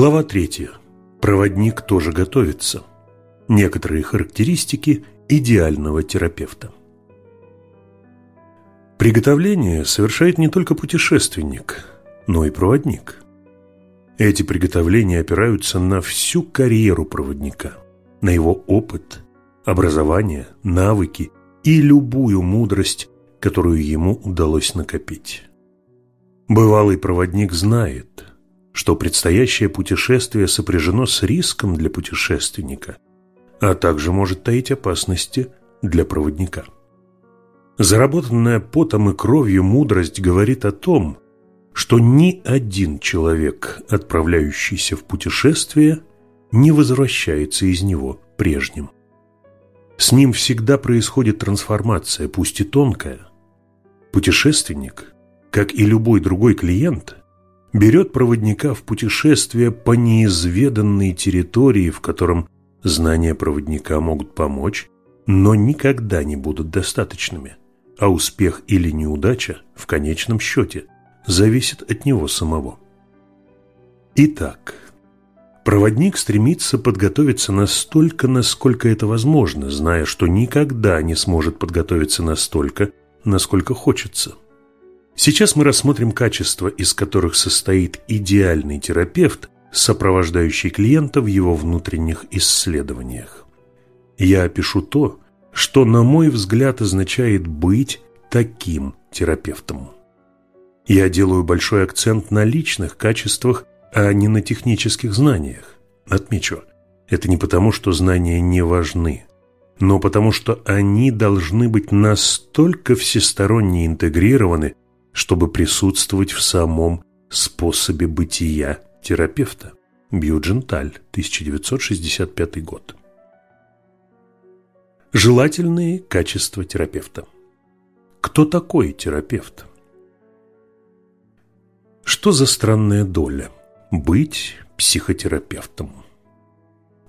Глава третья. Проводник тоже готовится. Некоторые характеристики идеального терапевта. Приготовление совершает не только путешественник, но и проводник. Эти приготовления опираются на всю карьеру проводника, на его опыт, образование, навыки и любую мудрость, которую ему удалось накопить. Бывалый проводник знает, что предстоящее путешествие сопряжено с риском для путешественника, а также может таить опасности для проводника. Заработанная потом и кровью мудрость говорит о том, что ни один человек, отправляющийся в путешествие, не возвращается из него прежним. С ним всегда происходит трансформация, пусть и тонкая. Путешественник, как и любой другой клиент, берет проводника в путешествие по неизведанной территории, в котором знания проводника могут помочь, но никогда не будут достаточными а успех или неудача в конечном счете зависит от него самого. Итак, проводник стремится подготовиться настолько, насколько это возможно, зная, что никогда не сможет подготовиться настолько, насколько хочется. Сейчас мы рассмотрим качества, из которых состоит идеальный терапевт, сопровождающий клиента в его внутренних исследованиях. Я опишу то, что, на мой взгляд, означает быть таким терапевтом. Я делаю большой акцент на личных качествах, а не на технических знаниях. Отмечу, это не потому, что знания не важны, но потому, что они должны быть настолько всесторонне интегрированы, чтобы присутствовать в самом способе бытия терапевта. Бьюдженталь, 1965 год. Желательные качества терапевта. Кто такой терапевт? Что за странная доля – быть психотерапевтом?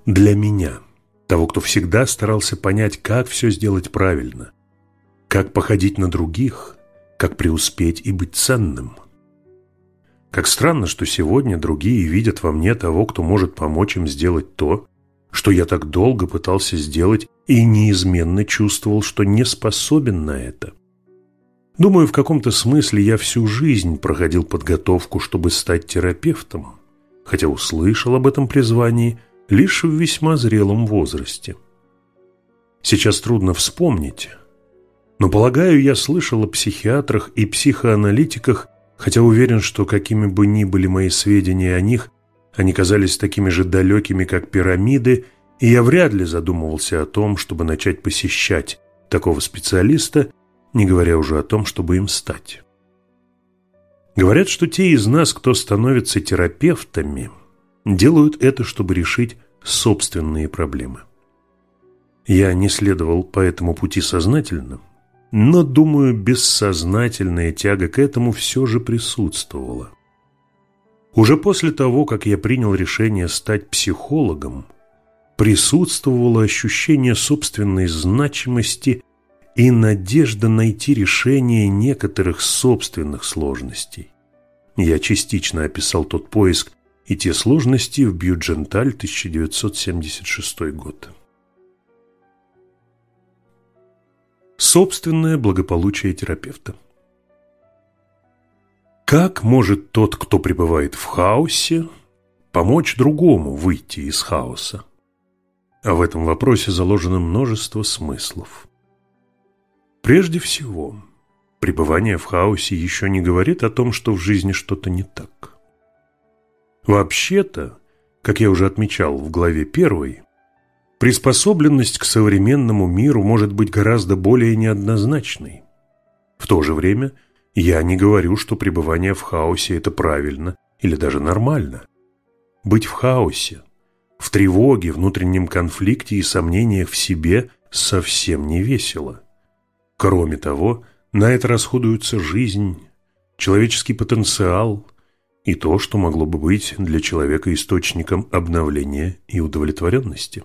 Для меня, того, кто всегда старался понять, как все сделать правильно, как походить на других, как преуспеть и быть ценным. Как странно, что сегодня другие видят во мне того, кто может помочь им сделать то, что я так долго пытался сделать и неизменно чувствовал, что не способен на это. Думаю, в каком-то смысле я всю жизнь проходил подготовку, чтобы стать терапевтом, хотя услышал об этом призвании лишь в весьма зрелом возрасте. Сейчас трудно вспомнить, но, полагаю, я слышал о психиатрах и психоаналитиках, хотя уверен, что какими бы ни были мои сведения о них, они казались такими же далекими, как пирамиды, и я вряд ли задумывался о том, чтобы начать посещать такого специалиста, не говоря уже о том, чтобы им стать. Говорят, что те из нас, кто становится терапевтами, делают это, чтобы решить собственные проблемы. Я не следовал по этому пути сознательно, но, думаю, бессознательная тяга к этому все же присутствовала. Уже после того, как я принял решение стать психологом, присутствовало ощущение собственной значимости и надежда найти решение некоторых собственных сложностей. Я частично описал тот поиск и те сложности в Бьюдженталь 1976 год. Собственное благополучие терапевта – как может тот, кто пребывает в хаосе, помочь другому выйти из хаоса? А в этом вопросе заложено множество смыслов. Прежде всего, пребывание в хаосе еще не говорит о том, что в жизни что-то не так. Вообще-то, как я уже отмечал в главе первой, приспособленность к современному миру может быть гораздо более неоднозначной. В то же время – я не говорю, что пребывание в хаосе – это правильно или даже нормально. Быть в хаосе, в тревоге, внутреннем конфликте и сомнениях в себе совсем не весело. Кроме того, на это расходуется жизнь, человеческий потенциал и то, что могло бы быть для человека источником обновления и удовлетворенности.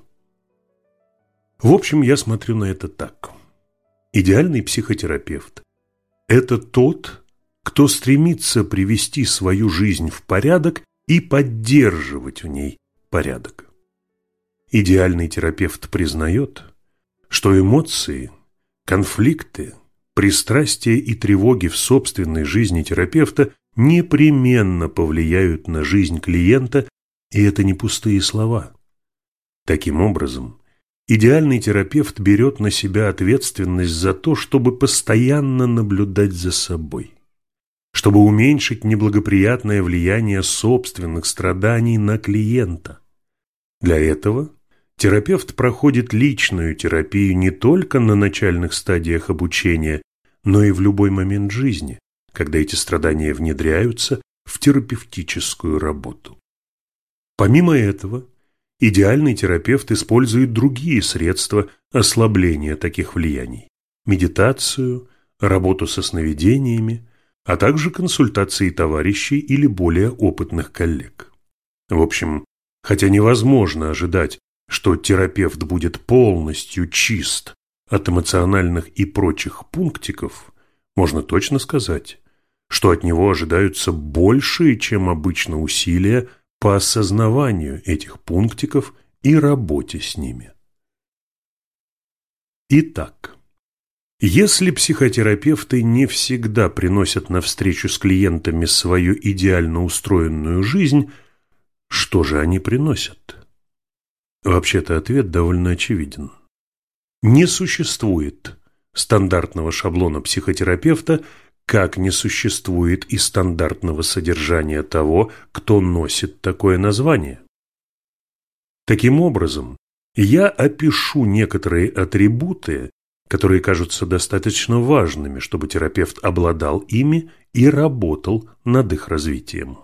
В общем, я смотрю на это так. Идеальный психотерапевт это тот, кто стремится привести свою жизнь в порядок и поддерживать в ней порядок. Идеальный терапевт признает, что эмоции, конфликты, пристрастия и тревоги в собственной жизни терапевта непременно повлияют на жизнь клиента, и это не пустые слова. Таким образом, идеальный терапевт берет на себя ответственность за то, чтобы постоянно наблюдать за собой, чтобы уменьшить неблагоприятное влияние собственных страданий на клиента. Для этого терапевт проходит личную терапию не только на начальных стадиях обучения, но и в любой момент жизни, когда эти страдания внедряются в терапевтическую работу. Помимо этого, идеальный терапевт использует другие средства ослабления таких влияний – медитацию, работу со сновидениями, а также консультации товарищей или более опытных коллег. В общем, хотя невозможно ожидать, что терапевт будет полностью чист от эмоциональных и прочих пунктиков, можно точно сказать, что от него ожидаются большие, чем обычно, усилия по осознаванию этих пунктиков и работе с ними. Итак, если психотерапевты не всегда приносят на встречу с клиентами свою идеально устроенную жизнь, что же они приносят? Вообще-то ответ довольно очевиден. Не существует стандартного шаблона психотерапевта, как не существует и стандартного содержания того, кто носит такое название. Таким образом, я опишу некоторые атрибуты, которые кажутся достаточно важными, чтобы терапевт обладал ими и работал над их развитием.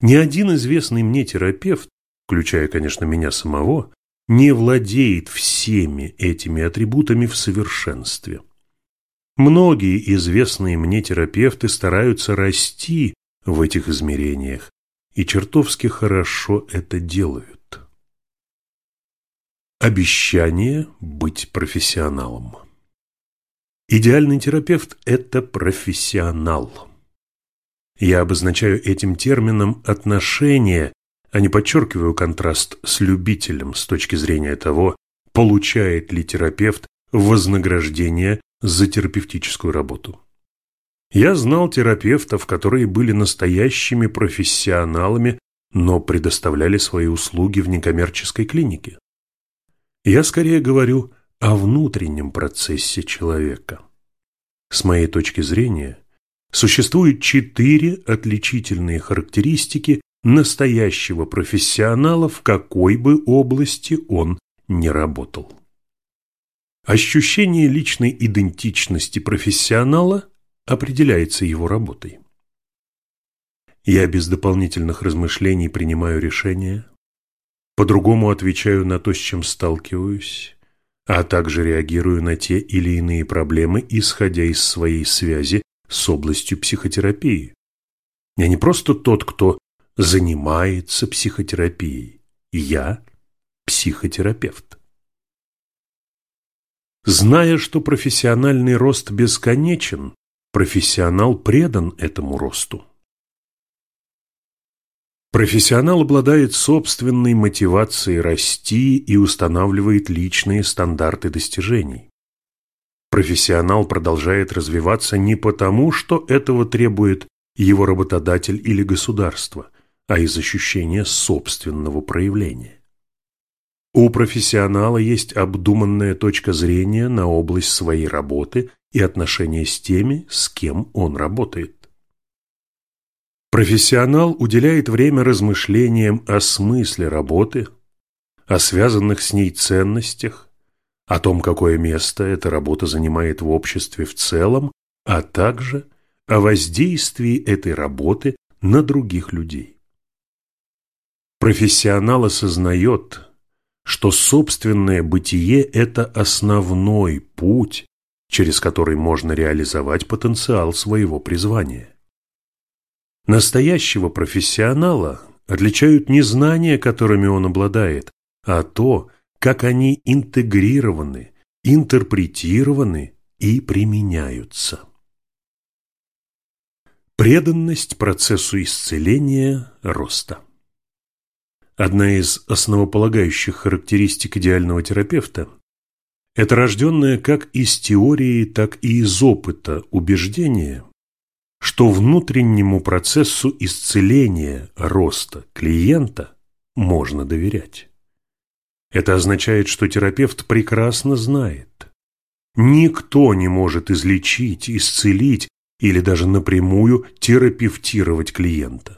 Ни один известный мне терапевт, включая, конечно, меня самого, не владеет всеми этими атрибутами в совершенстве. Многие известные мне терапевты стараются расти в этих измерениях и чертовски хорошо это делают. Обещание быть профессионалом. Идеальный терапевт – это профессионал. Я обозначаю этим термином отношение, а не подчеркиваю контраст с любителем с точки зрения того, получает ли терапевт вознаграждение за терапевтическую работу. Я знал терапевтов, которые были настоящими профессионалами, но предоставляли свои услуги в некоммерческой клинике. Я скорее говорю о внутреннем процессе человека. С моей точки зрения, существует четыре отличительные характеристики настоящего профессионала в какой бы области он ни работал. Ощущение личной идентичности профессионала определяется его работой. Я без дополнительных размышлений принимаю решения, по-другому отвечаю на то, с чем сталкиваюсь, а также реагирую на те или иные проблемы, исходя из своей связи с областью психотерапии. Я не просто тот, кто занимается психотерапией. Я психотерапевт. Зная, что профессиональный рост бесконечен, профессионал предан этому росту. Профессионал обладает собственной мотивацией расти и устанавливает личные стандарты достижений. Профессионал продолжает развиваться не потому, что этого требует его работодатель или государство, а из ощущения собственного проявления. У профессионала есть обдуманная точка зрения на область своей работы и отношения с теми, с кем он работает. Профессионал уделяет время размышлениям о смысле работы, о связанных с ней ценностях, о том, какое место эта работа занимает в обществе в целом, а также о воздействии этой работы на других людей. Профессионал осознает, что собственное бытие – это основной путь, через который можно реализовать потенциал своего призвания. Настоящего профессионала отличают не знания, которыми он обладает, а то, как они интегрированы, интерпретированы и применяются. Преданность процессу исцеления роста. Одна из основополагающих характеристик идеального терапевта – это рожденное как из теории, так и из опыта убеждение, что внутреннему процессу исцеления роста клиента можно доверять. Это означает, что терапевт прекрасно знает, никто не может излечить, исцелить или даже напрямую терапевтировать клиента.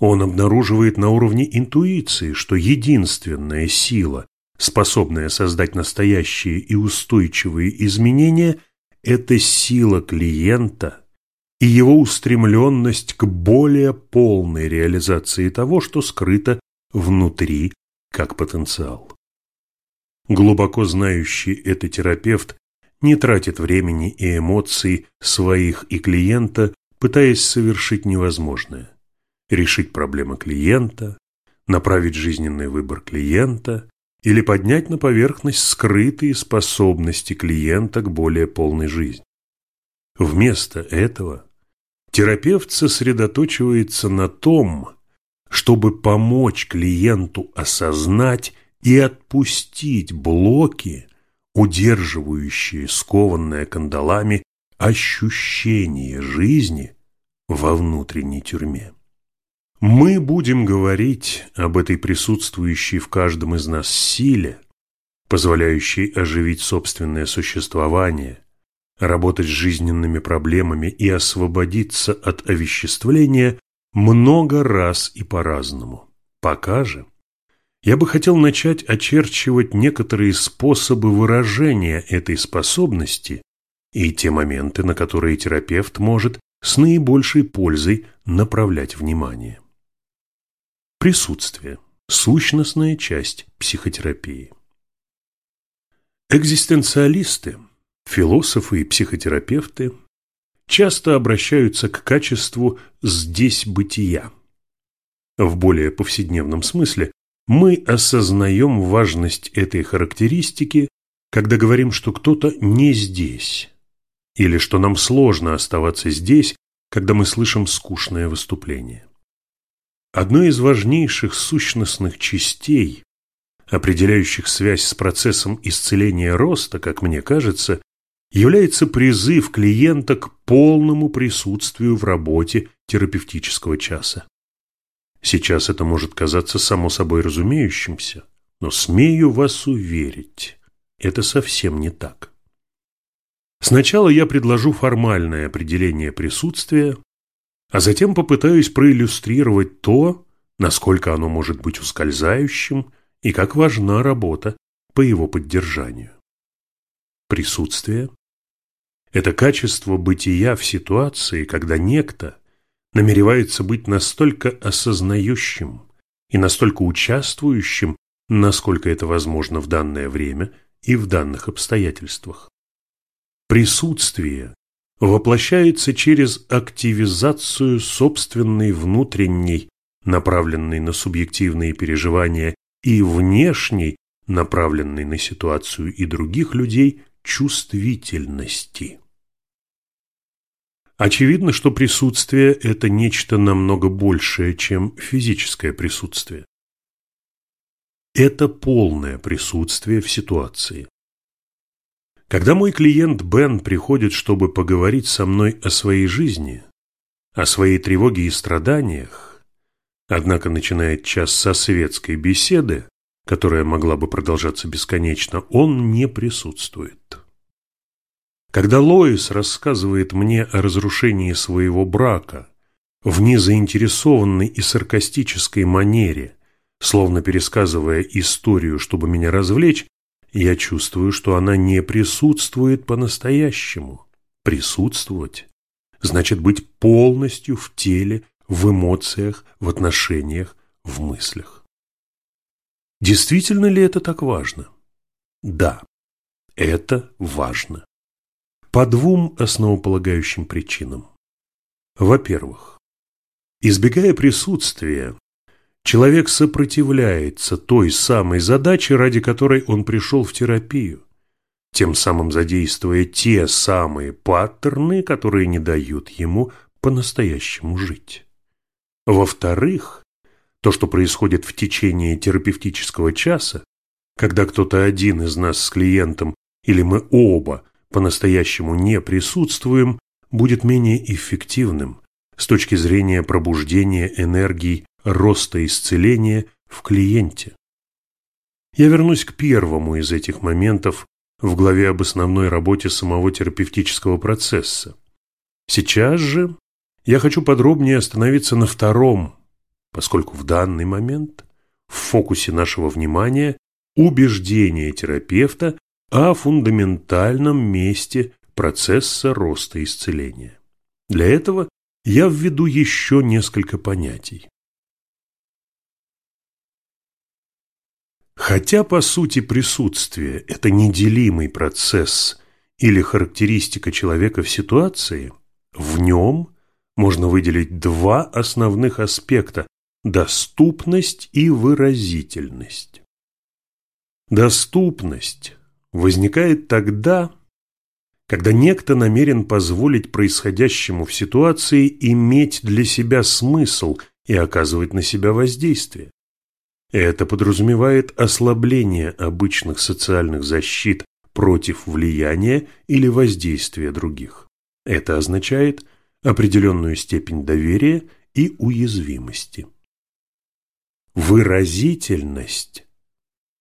Он обнаруживает на уровне интуиции, что единственная сила, способная создать настоящие и устойчивые изменения, это сила клиента и его устремленность к более полной реализации того, что скрыто внутри как потенциал. Глубоко знающий это терапевт не тратит времени и эмоций своих и клиента, пытаясь совершить невозможное. Решить проблемы клиента, направить жизненный выбор клиента или поднять на поверхность скрытые способности клиента к более полной жизни. Вместо этого терапевт сосредоточивается на том, чтобы помочь клиенту осознать и отпустить блоки, удерживающие скованное кандалами ощущение жизни во внутренней тюрьме. Мы будем говорить об этой присутствующей в каждом из нас силе, позволяющей оживить собственное существование, работать с жизненными проблемами и освободиться от овеществления много раз и по-разному. Пока же я бы хотел начать очерчивать некоторые способы выражения этой способности и те моменты, на которые терапевт может с наибольшей пользой направлять внимание. Присутствие – сущностная часть психотерапии. Экзистенциалисты, философы и психотерапевты часто обращаются к качеству «здесь бытия». В более повседневном смысле мы осознаем важность этой характеристики, когда говорим, что кто-то не здесь, или что нам сложно оставаться здесь, когда мы слышим скучное выступление. Одной из важнейших сущностных частей, определяющих связь с процессом исцеления роста, как мне кажется, является призыв клиента к полному присутствию в работе терапевтического часа. Сейчас это может казаться само собой разумеющимся, но смею вас уверить, это совсем не так. Сначала я предложу формальное определение присутствия, а затем попытаюсь проиллюстрировать то, насколько оно может быть ускользающим и как важна работа по его поддержанию. Присутствие – это качество бытия в ситуации, когда некто намеревается быть настолько осознающим и настолько участвующим, насколько это возможно в данное время и в данных обстоятельствах. Присутствие воплощается через активизацию собственной внутренней, направленной на субъективные переживания, и внешней, направленной на ситуацию и других людей, чувствительности. Очевидно, что присутствие – это нечто намного большее, чем физическое присутствие. Это полное присутствие в ситуации. Когда мой клиент Бен приходит, чтобы поговорить со мной о своей жизни, о своей тревоге и страданиях, однако начинает час со светской беседы, которая могла бы продолжаться бесконечно, он не присутствует. Когда Лоис рассказывает мне о разрушении своего брака в незаинтересованной и саркастической манере, словно пересказывая историю, чтобы меня развлечь, я чувствую, что она не присутствует по-настоящему. Присутствовать значит быть полностью в теле, в эмоциях, в отношениях, в мыслях. Действительно ли это так важно? Да, это важно. По двум основополагающим причинам. Во-первых, избегая присутствия, человек сопротивляется той самой задаче, ради которой он пришел в терапию, тем самым задействуя те самые паттерны, которые не дают ему по-настоящему жить. Во-вторых, то, что происходит в течение терапевтического часа, когда кто-то один из нас с клиентом или мы оба по-настоящему не присутствуем, будет менее эффективным с точки зрения пробуждения энергии роста исцеления в клиенте. Я вернусь к первому из этих моментов в главе об основной работе самого терапевтического процесса. Сейчас же я хочу подробнее остановиться на втором, поскольку в данный момент в фокусе нашего внимания убеждение терапевта о фундаментальном месте процесса роста исцеления. Для этого я введу еще несколько понятий. Хотя, по сути, присутствие – это неделимый процесс или характеристика человека в ситуации, в нем можно выделить два основных аспекта – доступность и выразительность. Доступность возникает тогда, когда некто намерен позволить происходящему в ситуации иметь для себя смысл и оказывать на себя воздействие. Это подразумевает ослабление обычных социальных защит против влияния или воздействия других. Это означает определенную степень доверия и уязвимости. Выразительность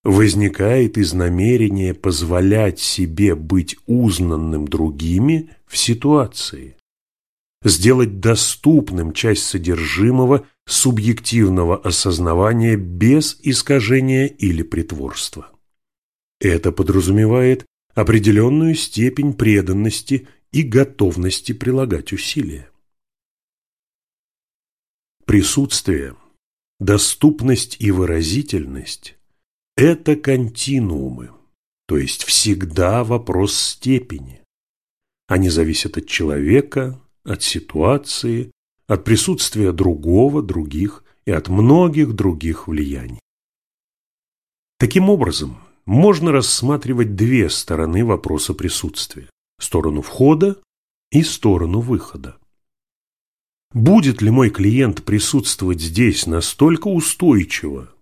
возникает из намерения позволять себе быть узнанным другими в ситуации, сделать доступным часть содержимого субъективного осознавания без искажения или притворства. Это подразумевает определенную степень преданности и готовности прилагать усилия. Присутствие, доступность и выразительность – это континуумы, то есть всегда вопрос степени. Они зависят от человека, от ситуации, от присутствия другого, других и от многих других влияний. Таким образом, можно рассматривать две стороны вопроса присутствия – сторону входа и сторону выхода. Будет ли мой клиент присутствовать здесь настолько устойчиво,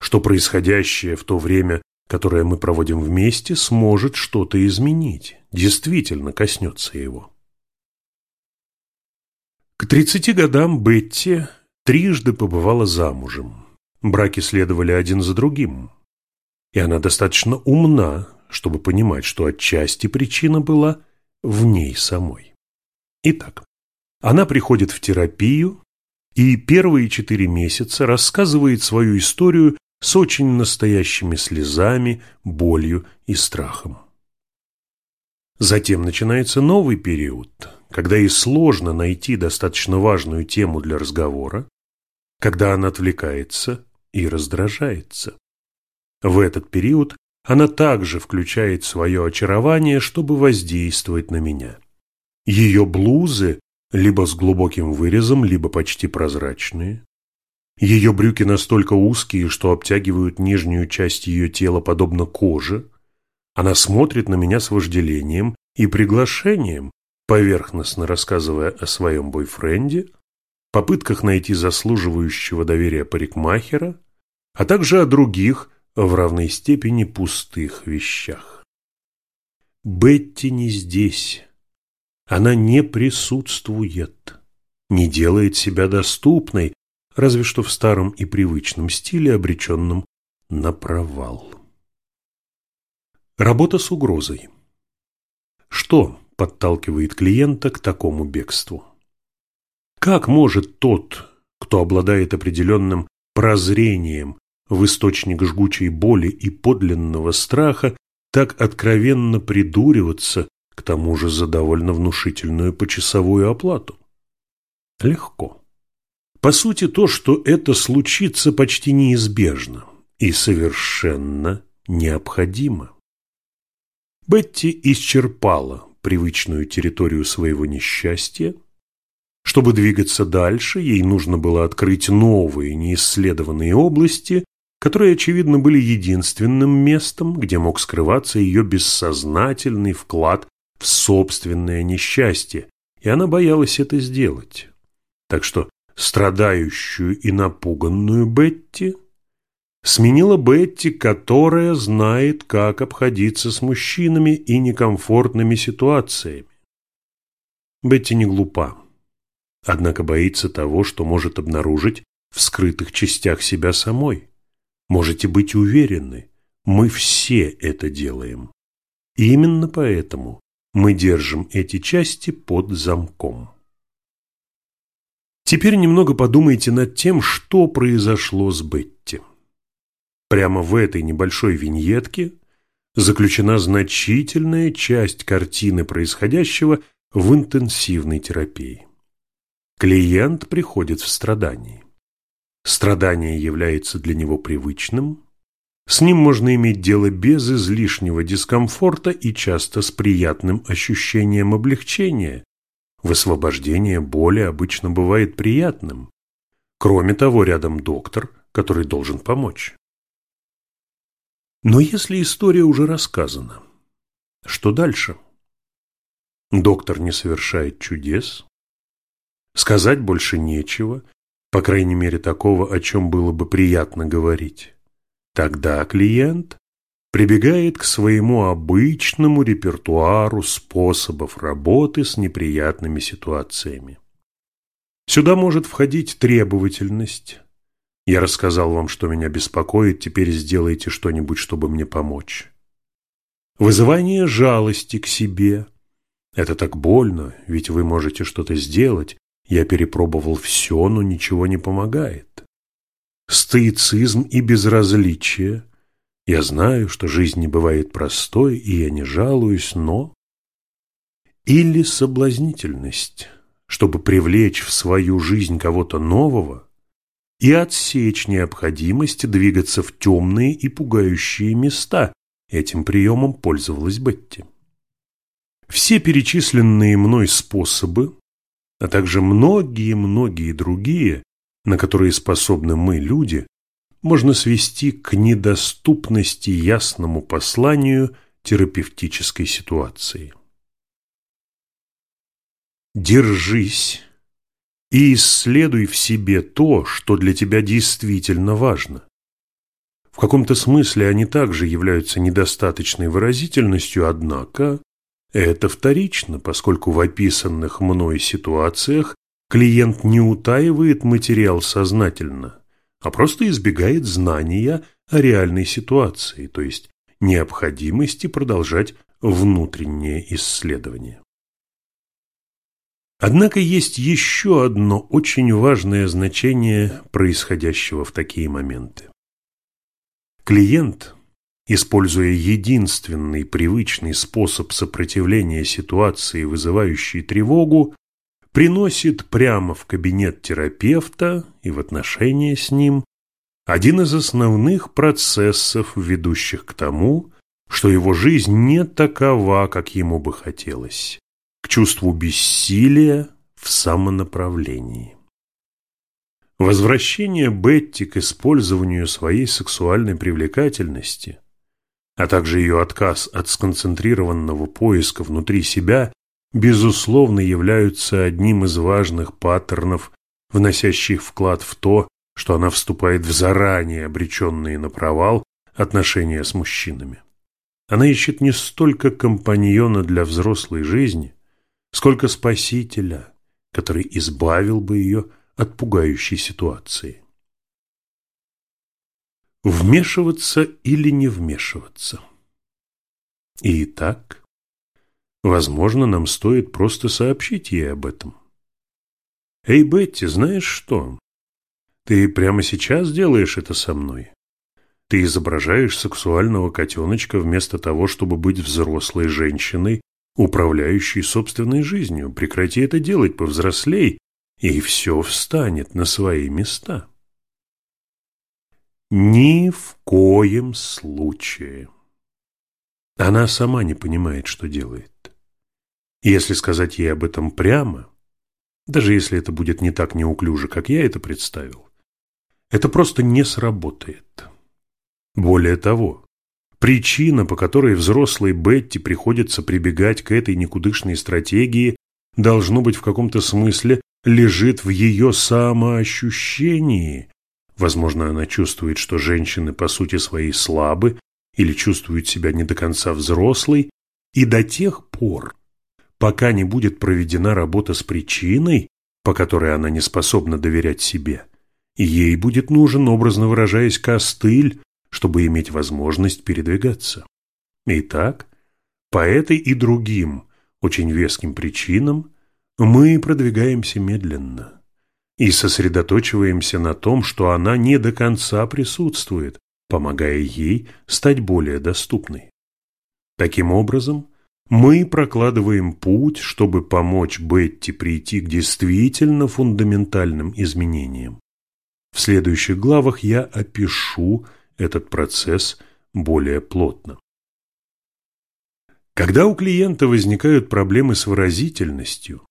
что происходящее в то время, которое мы проводим вместе, сможет что-то изменить, действительно коснется его? К 30 годам Бетти трижды побывала замужем. Браки следовали один за другим. И она достаточно умна, чтобы понимать, что отчасти причина была в ней самой. Итак, она приходит в терапию и первые четыре месяца рассказывает свою историю с очень настоящими слезами, болью и страхом. Затем начинается новый период, когда ей сложно найти достаточно важную тему для разговора, когда она отвлекается и раздражается. В этот период она также включает свое очарование, чтобы воздействовать на меня. Ее блузы либо с глубоким вырезом, либо почти прозрачные. Ее брюки настолько узкие, что обтягивают нижнюю часть ее тела подобно коже. Она смотрит на меня с вожделением и приглашением, поверхностно рассказывая о своем бойфренде, попытках найти заслуживающего доверия парикмахера, а также о других, в равной степени пустых вещах. Бетти не здесь. Она не присутствует, не делает себя доступной, разве что в старом и привычном стиле, обреченном на провал. Работа с угрозой. Что подталкивает клиента к такому бегству? Как может тот, кто обладает определенным прозрением в источник жгучей боли и подлинного страха, так откровенно придуриваться, к тому же за довольно внушительную почасовую оплату? Легко. По сути, то, что это случится, почти неизбежно и совершенно необходимо. Бетти исчерпала привычную территорию своего несчастья. Чтобы двигаться дальше, ей нужно было открыть новые, неисследованные области, которые, очевидно, были единственным местом, где мог скрываться ее бессознательный вклад в собственное несчастье и она боялась это сделать. Так что страдающую и напуганную Бетти сменила Бетти, которая знает, как обходиться с мужчинами и некомфортными ситуациями. Бетти не глупа, однако боится того, что может обнаружить в скрытых частях себя самой. Можете быть уверены, мы все это делаем. И именно поэтому мы держим эти части под замком. Теперь немного подумайте над тем, что произошло с Бетти. Прямо в этой небольшой виньетке заключена значительная часть картины происходящего в интенсивной терапии. Клиент приходит в страдание. Страдание является для него привычным, с ним можно иметь дело без излишнего дискомфорта и часто с приятным ощущением облегчения. Высвобождение боли обычно бывает приятным. Кроме того, рядом доктор, который должен помочь. Но если история уже рассказана, что дальше? Доктор не совершает чудес, сказать больше нечего, по крайней мере такого, о чем было бы приятно говорить. Тогда клиент прибегает к своему обычному репертуару способов работы с неприятными ситуациями. Сюда может входить требовательность. Я рассказал вам, что меня беспокоит, теперь сделайте что-нибудь, чтобы мне помочь. Вызывание жалости к себе. Это так больно, ведь вы можете что-то сделать. Я перепробовал все, но ничего не помогает стоицизм и безразличие. Я знаю, что жизнь не бывает простой, и я не жалуюсь, но... Или соблазнительность, чтобы привлечь в свою жизнь кого-то нового и отсечь необходимость двигаться в темные и пугающие места. Этим приемом пользовалась Бетти. Все перечисленные мной способы, а также многие-многие другие, на которые способны мы, люди, можно свести к недоступности ясному посланию терапевтической ситуации. Держись и исследуй в себе то, что для тебя действительно важно. В каком-то смысле они также являются недостаточной выразительностью, однако это вторично, поскольку в описанных мной ситуациях Клиент не утаивает материал сознательно, а просто избегает знания о реальной ситуации, то есть необходимости продолжать внутреннее исследование. Однако есть еще одно очень важное значение происходящего в такие моменты. Клиент, используя единственный привычный способ сопротивления ситуации, вызывающей тревогу, приносит прямо в кабинет терапевта и в отношении с ним один из основных процессов, ведущих к тому, что его жизнь не такова, как ему бы хотелось, чувству бессилия в самонаправлении. Возвращение Бетти к использованию своей сексуальной привлекательности, а также ее отказ от сконцентрированного поиска внутри себя безусловно, являются одним из важных паттернов, вносящих вклад в то, что она вступает в заранее обреченные на провал отношения с мужчинами. Она ищет не столько компаньона для взрослой жизни, сколько спасителя, который избавил бы ее от пугающей ситуации. Вмешиваться или не вмешиваться? И так Возможно, нам стоит просто сообщить ей об этом. «Эй, Бетти, знаешь что? Ты прямо сейчас делаешь это со мной. Ты изображаешь сексуального котеночка вместо того, чтобы быть взрослой женщиной, управляющей собственной жизнью. Прекрати это делать, повзрослей, и все встанет на свои места». Ни в коем случае. Она сама не понимает, что делает. Если сказать ей об этом прямо, даже если это будет не так неуклюже, как я это представил, это просто не сработает. Более того, причина, по которой взрослой Бетти приходится прибегать к этой никудышной стратегии, должно быть в каком-то смысле лежит в ее самоощущении. Возможно, она чувствует, что женщины по сути своей слабы или чувствуют себя не до конца взрослой, и до тех пор, пока не будет проведена работа с причиной, по которой она не способна доверять себе, ей будет нужен, образно выражаясь, костыль, чтобы иметь возможность передвигаться. Итак, по этой и другим очень веским причинам мы продвигаемся медленно и сосредоточиваемся на том, что она не до конца присутствует, помогая ей стать более доступной. Таким образом, мы прокладываем путь, чтобы помочь Бетти прийти к действительно фундаментальным изменениям. В следующих главах я опишу этот процесс более плотно. Когда у клиента возникают проблемы с выразительностью,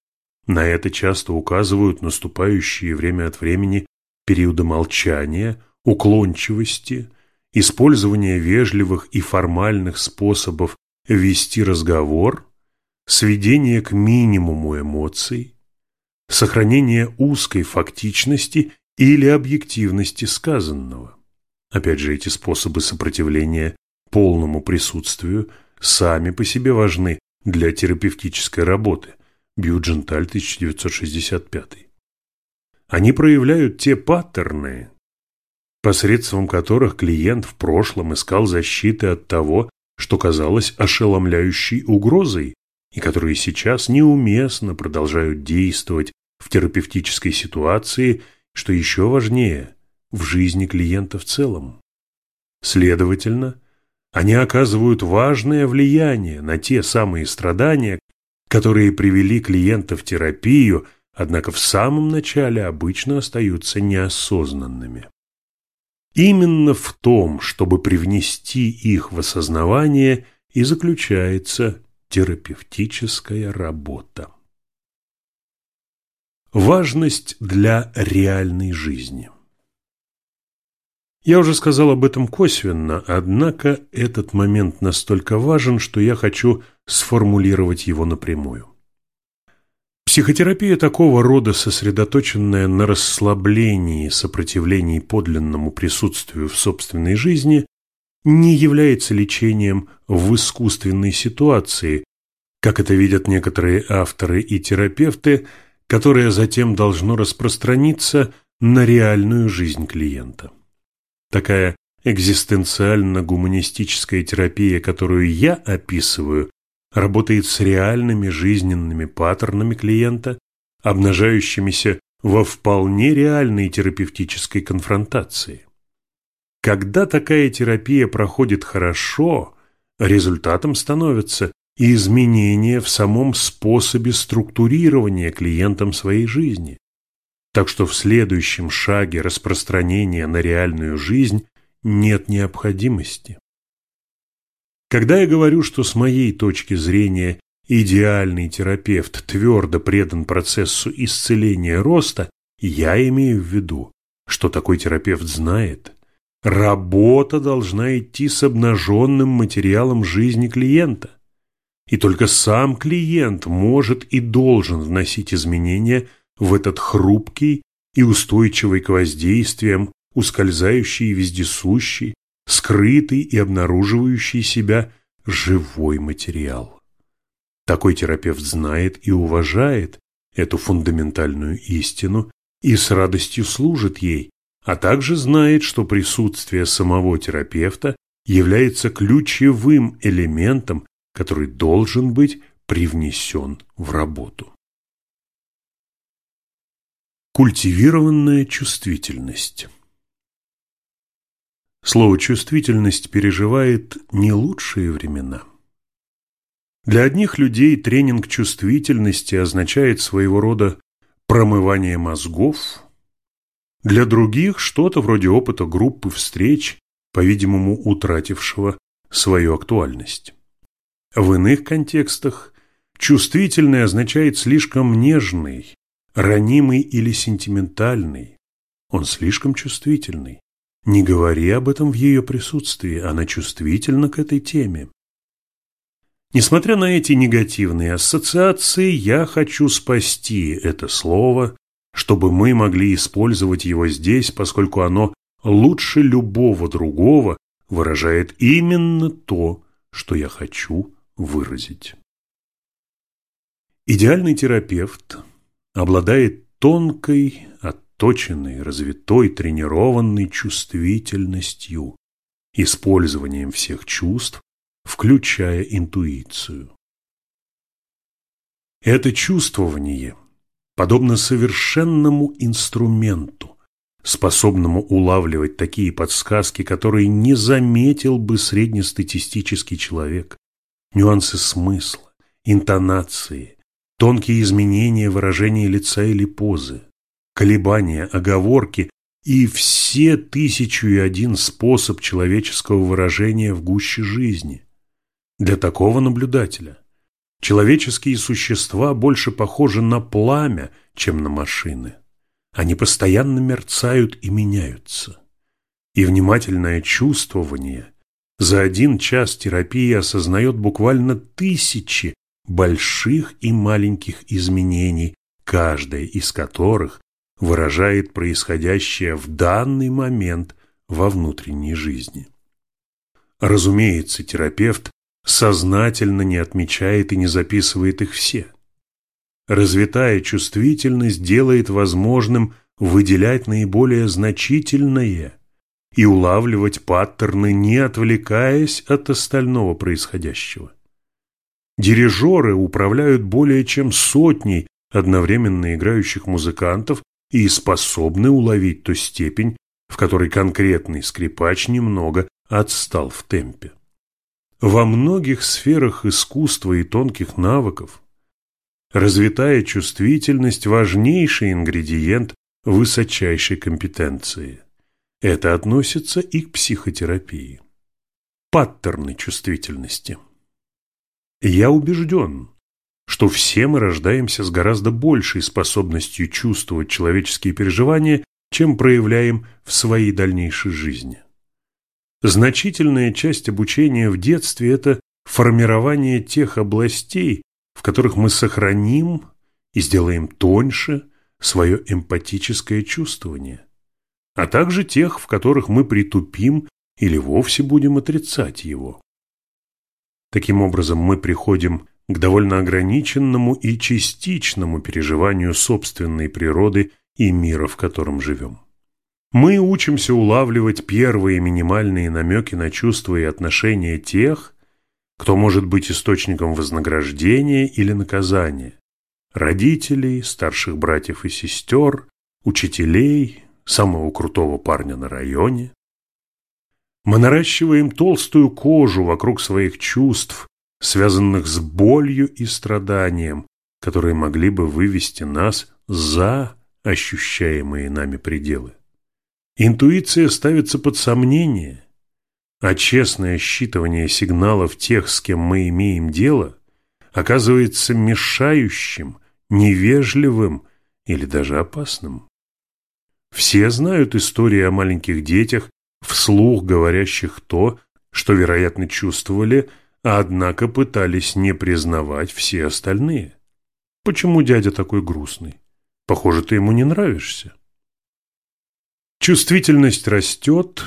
на это часто указывают наступающие время от времени периоды молчания, уклончивости, использования вежливых и формальных способов вести разговор, сведение к минимуму эмоций, сохранение узкой фактичности или объективности сказанного. Опять же, эти способы сопротивления полному присутствию сами по себе важны для терапевтической работы. Бьюдженталь, 1965. Они проявляют те паттерны, посредством которых клиент в прошлом искал защиты от того, что казалось ошеломляющей угрозой, и которые сейчас неуместно продолжают действовать в терапевтической ситуации, что еще важнее, в жизни клиента в целом. Следовательно, они оказывают важное влияние на те самые страдания, которые привели клиента в терапию, однако в самом начале обычно остаются неосознанными. Именно в том, чтобы привнести их в осознавание, и заключается терапевтическая работа. Важность для реальной жизни Я уже сказал об этом косвенно, однако этот момент настолько важен, что я хочу сформулировать его напрямую. Психотерапия такого рода, сосредоточенная на расслаблении, сопротивлении подлинному присутствию в собственной жизни, не является лечением в искусственной ситуации, как это видят некоторые авторы и терапевты, которое затем должно распространиться на реальную жизнь клиента. Такая экзистенциально-гуманистическая терапия, которую я описываю, работает с реальными жизненными паттернами клиента, обнажающимися во вполне реальной терапевтической конфронтации. Когда такая терапия проходит хорошо, результатом становятся изменения в самом способе структурирования клиентом своей жизни. Так что в следующем шаге распространения на реальную жизнь нет необходимости. Когда я говорю, что с моей точки зрения идеальный терапевт твердо предан процессу исцеления роста, я имею в виду, что такой терапевт знает, работа должна идти с обнаженным материалом жизни клиента. И только сам клиент может и должен вносить изменения в этот хрупкий и устойчивый к воздействиям, ускользающий и вездесущий, скрытый и обнаруживающий себя живой материал. Такой терапевт знает и уважает эту фундаментальную истину и с радостью служит ей, а также знает, что присутствие самого терапевта является ключевым элементом, который должен быть привнесен в работу. Культивированная чувствительность Слово «чувствительность» переживает не лучшие времена. Для одних людей тренинг чувствительности означает своего рода промывание мозгов, для других что-то вроде опыта группы встреч, по-видимому, утратившего свою актуальность. В иных контекстах чувствительный означает слишком нежный, ранимый или сентиментальный. Он слишком чувствительный. Не говори об этом в ее присутствии, она чувствительна к этой теме. Несмотря на эти негативные ассоциации, я хочу спасти это слово, чтобы мы могли использовать его здесь, поскольку оно лучше любого другого выражает именно то, что я хочу выразить. Идеальный терапевт обладает тонкой, отточенной, развитой, тренированной чувствительностью, использованием всех чувств, включая интуицию. Это чувствование подобно совершенному инструменту, способному улавливать такие подсказки, которые не заметил бы среднестатистический человек, нюансы смысла, интонации, тонкие изменения выражения лица или позы, колебания, оговорки и все тысячу и один способ человеческого выражения в гуще жизни. Для такого наблюдателя человеческие существа больше похожи на пламя, чем на машины. Они постоянно мерцают и меняются. И внимательное чувствование за один час терапии осознает буквально тысячи больших и маленьких изменений, каждая из которых выражает происходящее в данный момент во внутренней жизни. Разумеется, терапевт сознательно не отмечает и не записывает их все. Развитая чувствительность делает возможным выделять наиболее значительное и улавливать паттерны, не отвлекаясь от остального происходящего. Дирижеры управляют более чем сотней одновременно играющих музыкантов и способны уловить ту степень, в которой конкретный скрипач немного отстал в темпе. Во многих сферах искусства и тонких навыков развитая чувствительность – важнейший ингредиент высочайшей компетенции. Это относится и к психотерапии. Паттерны чувствительности. Я убежден, что все мы рождаемся с гораздо большей способностью чувствовать человеческие переживания, чем проявляем в своей дальнейшей жизни. Значительная часть обучения в детстве – это формирование тех областей, в которых мы сохраним и сделаем тоньше свое эмпатическое чувствование, а также тех, в которых мы притупим или вовсе будем отрицать его. Таким образом, мы приходим к довольно ограниченному и частичному переживанию собственной природы и мира, в котором живем. Мы учимся улавливать первые минимальные намеки на чувства и отношения тех, кто может быть источником вознаграждения или наказания, родителей, старших братьев и сестер, учителей, самого крутого парня на районе. Мы наращиваем толстую кожу вокруг своих чувств, связанных с болью и страданием, которые могли бы вывести нас за ощущаемые нами пределы. Интуиция ставится под сомнение, а честное считывание сигналов тех, с кем мы имеем дело, оказывается мешающим, невежливым или даже опасным. Все знают истории о маленьких детях, вслух говорящих то, что, вероятно, чувствовали однако пытались не признавать все остальные. Почему дядя такой грустный? Похоже, ты ему не нравишься. Чувствительность растет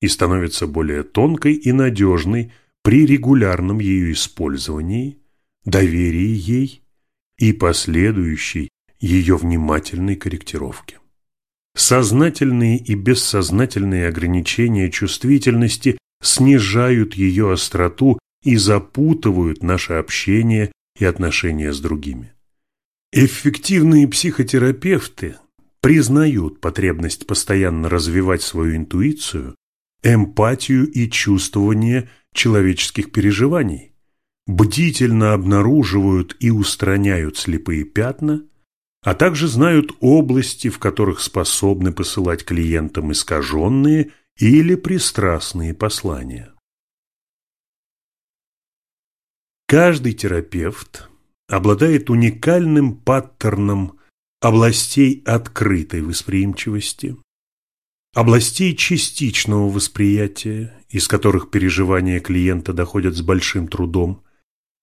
и становится более тонкой и надежной при регулярном ее использовании, доверии ей и последующей ее внимательной корректировке. Сознательные и бессознательные ограничения чувствительности снижают ее остроту и запутывают наше общение и отношения с другими. Эффективные психотерапевты признают потребность постоянно развивать свою интуицию, эмпатию и чувствование человеческих переживаний, бдительно обнаруживают и устраняют слепые пятна, а также знают области, в которых способны посылать клиентам искаженные или пристрастные послания. Каждый терапевт обладает уникальным паттерном областей открытой восприимчивости, областей частичного восприятия, из которых переживания клиента доходят с большим трудом,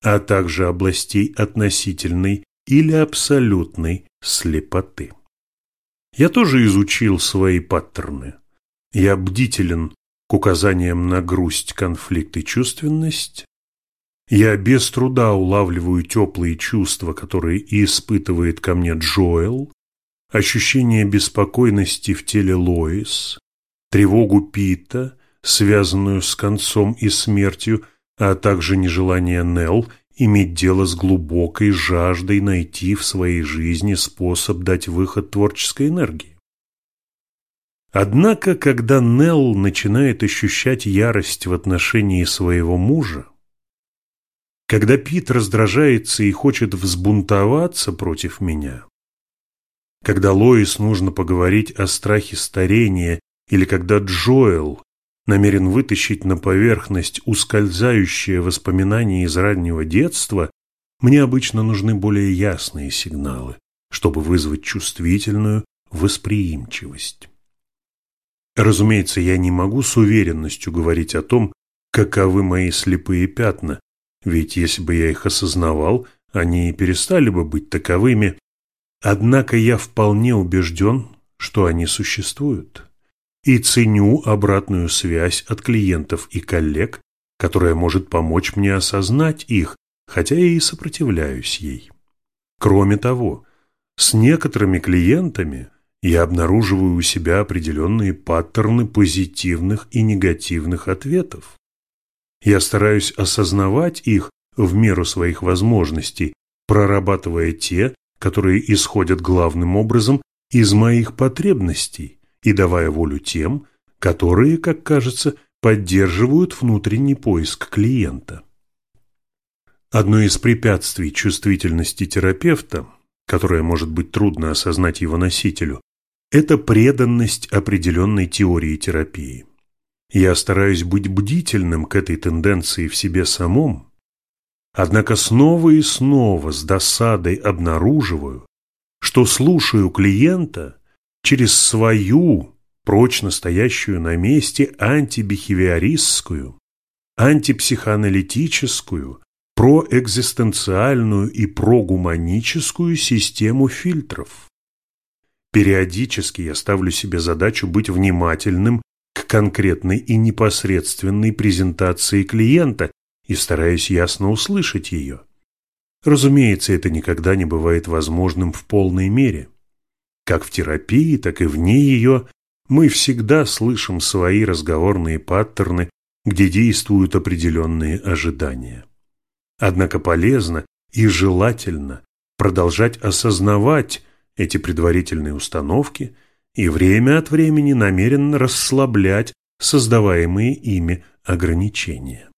а также областей относительной или абсолютной слепоты. Я тоже изучил свои паттерны. Я бдителен к указаниям на грусть, конфликт и чувственность. Я без труда улавливаю теплые чувства, которые испытывает ко мне Джоэл, ощущение беспокойности в теле Лоис, тревогу Пита, связанную с концом и смертью, а также нежелание Нелл иметь дело с глубокой жаждой найти в своей жизни способ дать выход творческой энергии. Однако, когда Нелл начинает ощущать ярость в отношении своего мужа, когда Пит раздражается и хочет взбунтоваться против меня, когда Лоис нужно поговорить о страхе старения или когда Джоэл намерен вытащить на поверхность ускользающие воспоминания из раннего детства, мне обычно нужны более ясные сигналы, чтобы вызвать чувствительную восприимчивость. Разумеется, я не могу с уверенностью говорить о том, каковы мои слепые пятна, ведь если бы я их осознавал, они и перестали бы быть таковыми. Однако я вполне убежден, что они существуют и ценю обратную связь от клиентов и коллег, которая может помочь мне осознать их, хотя и сопротивляюсь ей. Кроме того, с некоторыми клиентами я обнаруживаю у себя определенные паттерны позитивных и негативных ответов. Я стараюсь осознавать их в меру своих возможностей, прорабатывая те, которые исходят главным образом из моих потребностей, и давая волю тем, которые, как кажется, поддерживают внутренний поиск клиента. Одно из препятствий чувствительности терапевта, которое может быть трудно осознать его носителю, это преданность определенной теории терапии. Я стараюсь быть бдительным к этой тенденции в себе самом, однако снова и снова с досадой обнаруживаю, что слушаю клиента через свою, прочно стоящую на месте антибихевиористскую, антипсихоаналитическую, проэкзистенциальную и прогуманическую систему фильтров. Периодически я ставлю себе задачу быть внимательным к конкретной и непосредственной презентации клиента и стараюсь ясно услышать ее. Разумеется, это никогда не бывает возможным в полной мере. Как в терапии, так и вне ее мы всегда слышим свои разговорные паттерны, где действуют определенные ожидания. Однако полезно и желательно продолжать осознавать эти предварительные установки и время от времени намеренно расслаблять создаваемые ими ограничения.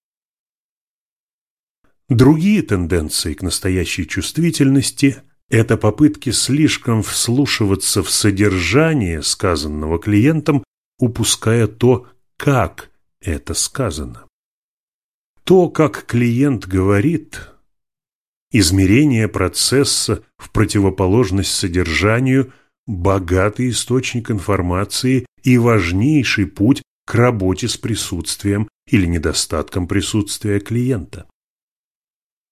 Другие тенденции к настоящей чувствительности это попытки слишком вслушиваться в содержание сказанного клиентом, упуская то, как это сказано. То, как клиент говорит, измерение процесса в противоположность содержанию – богатый источник информации и важнейший путь к работе с присутствием или недостатком присутствия клиента.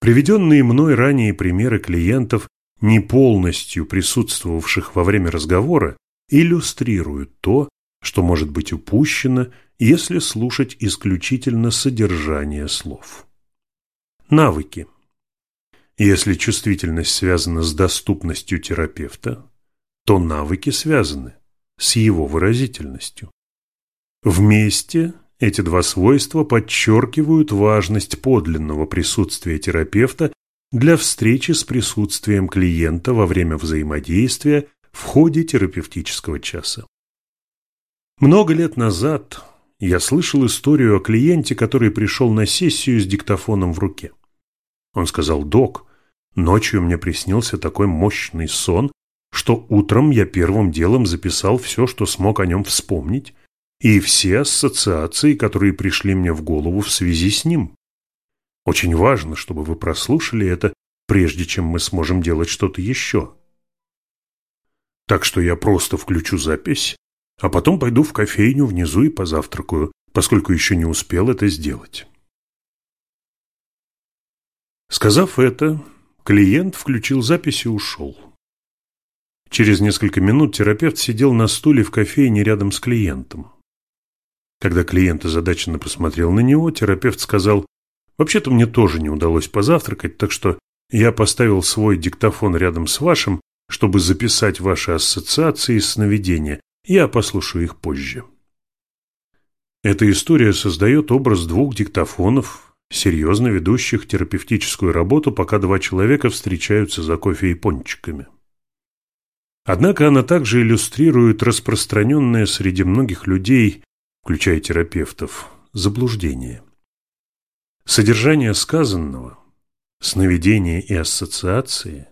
Приведенные мной ранее примеры клиентов не полностью присутствовавших во время разговора, иллюстрируют то, что может быть упущено, если слушать исключительно содержание слов. Навыки. Если чувствительность связана с доступностью терапевта, то навыки связаны с его выразительностью. Вместе эти два свойства подчеркивают важность подлинного присутствия терапевта для встречи с присутствием клиента во время взаимодействия в ходе терапевтического часа. Много лет назад я слышал историю о клиенте, который пришел на сессию с диктофоном в руке. Он сказал, «Док, ночью мне приснился такой мощный сон, что утром я первым делом записал все, что смог о нем вспомнить, и все ассоциации, которые пришли мне в голову в связи с ним. Очень важно, чтобы вы прослушали это, прежде чем мы сможем делать что-то еще. Так что я просто включу запись, а потом пойду в кофейню внизу и позавтракаю, поскольку еще не успел это сделать. Сказав это, клиент включил запись и ушел. Через несколько минут терапевт сидел на стуле в кофейне рядом с клиентом. Когда клиент озадаченно посмотрел на него, терапевт сказал, «Вообще-то мне тоже не удалось позавтракать, так что я поставил свой диктофон рядом с вашим, чтобы записать ваши ассоциации с сновидения. Я послушаю их позже». Эта история создает образ двух диктофонов, серьезно ведущих терапевтическую работу, пока два человека встречаются за кофе и пончиками. Однако она также иллюстрирует распространенное среди многих людей, включая терапевтов, заблуждение. Содержание сказанного, сновидения и ассоциации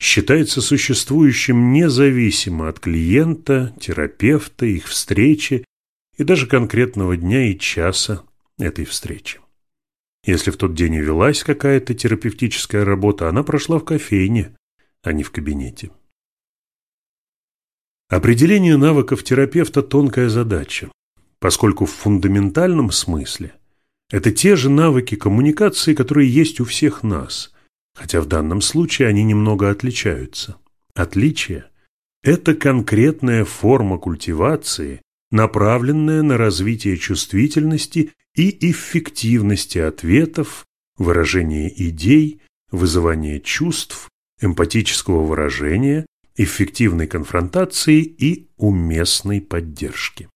считается существующим независимо от клиента, терапевта, их встречи и даже конкретного дня и часа этой встречи. Если в тот день и велась какая-то терапевтическая работа, она прошла в кофейне, а не в кабинете. Определение навыков терапевта – тонкая задача, поскольку в фундаментальном смысле это те же навыки коммуникации, которые есть у всех нас, хотя в данном случае они немного отличаются. Отличие – это конкретная форма культивации, направленная на развитие чувствительности и эффективности ответов, выражение идей, вызывание чувств, эмпатического выражения, эффективной конфронтации и уместной поддержки.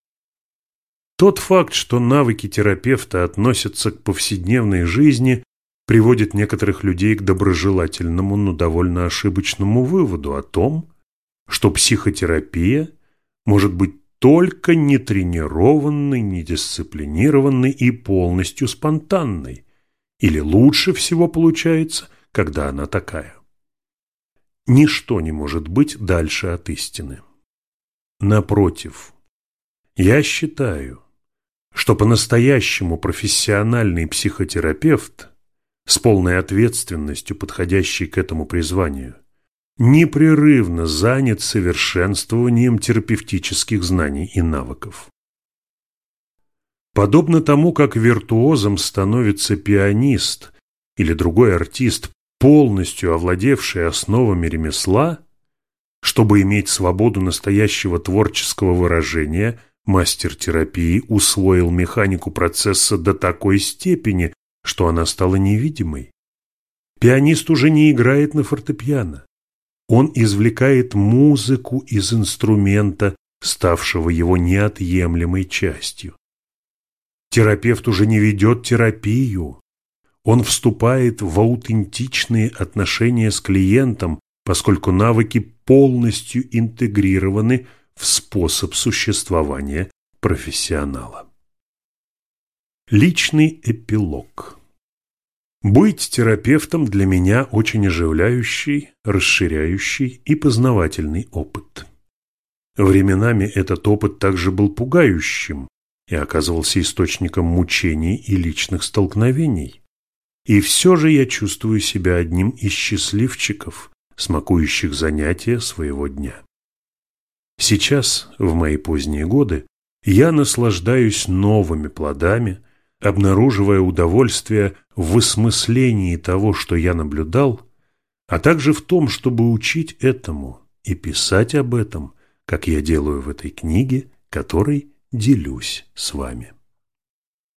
Тот факт, что навыки терапевта относятся к повседневной жизни, приводит некоторых людей к доброжелательному, но довольно ошибочному выводу о том, что психотерапия может быть только нетренированной, недисциплинированной и полностью спонтанной. Или лучше всего получается, когда она такая. Ничто не может быть дальше от истины. Напротив, я считаю, что по-настоящему профессиональный психотерапевт с полной ответственностью, подходящий к этому призванию, непрерывно занят совершенствованием терапевтических знаний и навыков. Подобно тому, как виртуозом становится пианист или другой артист, полностью овладевший основами ремесла, чтобы иметь свободу настоящего творческого выражения, мастер терапии усвоил механику процесса до такой степени, что она стала невидимой. Пианист уже не играет на фортепиано. Он извлекает музыку из инструмента, ставшего его неотъемлемой частью. Терапевт уже не ведет терапию. Он вступает в аутентичные отношения с клиентом, поскольку навыки полностью интегрированы в способ существования профессионала. Личный эпилог быть терапевтом для меня очень оживляющий, расширяющий и познавательный опыт. Временами этот опыт также был пугающим и оказывался источником мучений и личных столкновений. И все же я чувствую себя одним из счастливчиков, смакующих занятия своего дня. Сейчас, в мои поздние годы, я наслаждаюсь новыми плодами, обнаруживая удовольствие в высмыслении того, что я наблюдал, а также в том, чтобы учить этому и писать об этом, как я делаю в этой книге, которой делюсь с вами.